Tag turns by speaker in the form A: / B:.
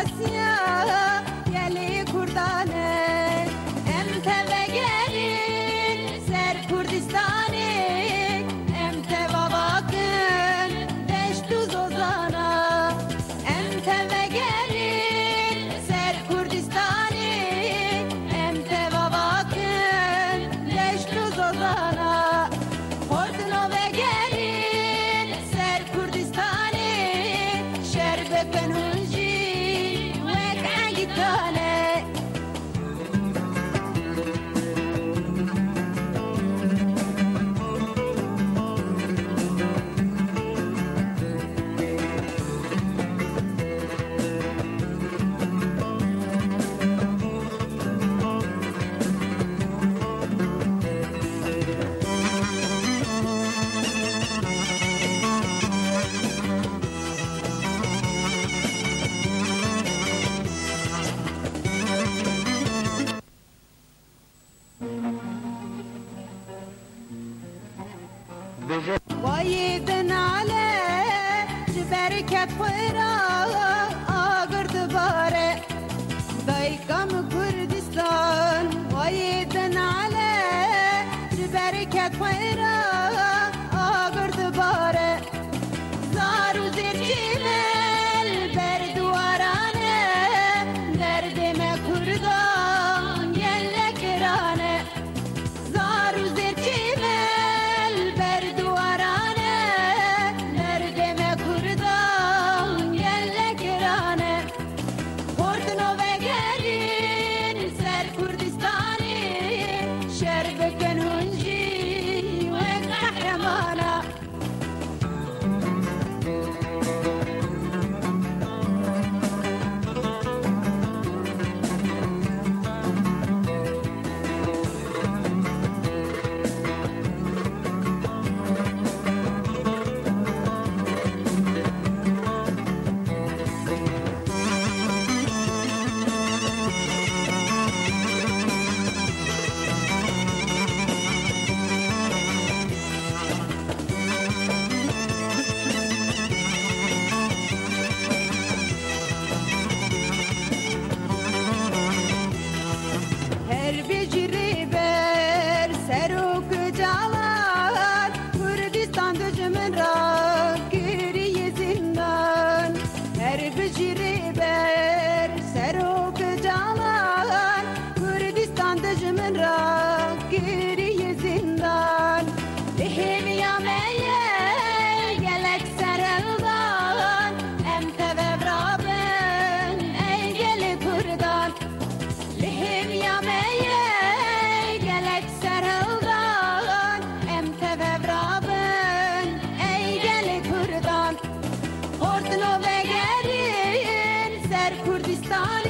A: gracias. بجد وايد على بركة فرا آقر دبارة ضيقم كردستان وايد على بركة فرا i don't body.